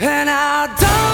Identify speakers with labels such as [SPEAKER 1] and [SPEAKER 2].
[SPEAKER 1] And I don't